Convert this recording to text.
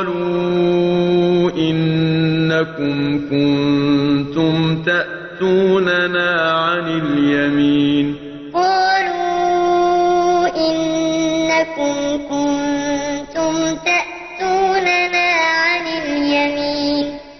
قالوا إنكم كنتم تأتوننا عن اليمين. قالوا إنكم كنتم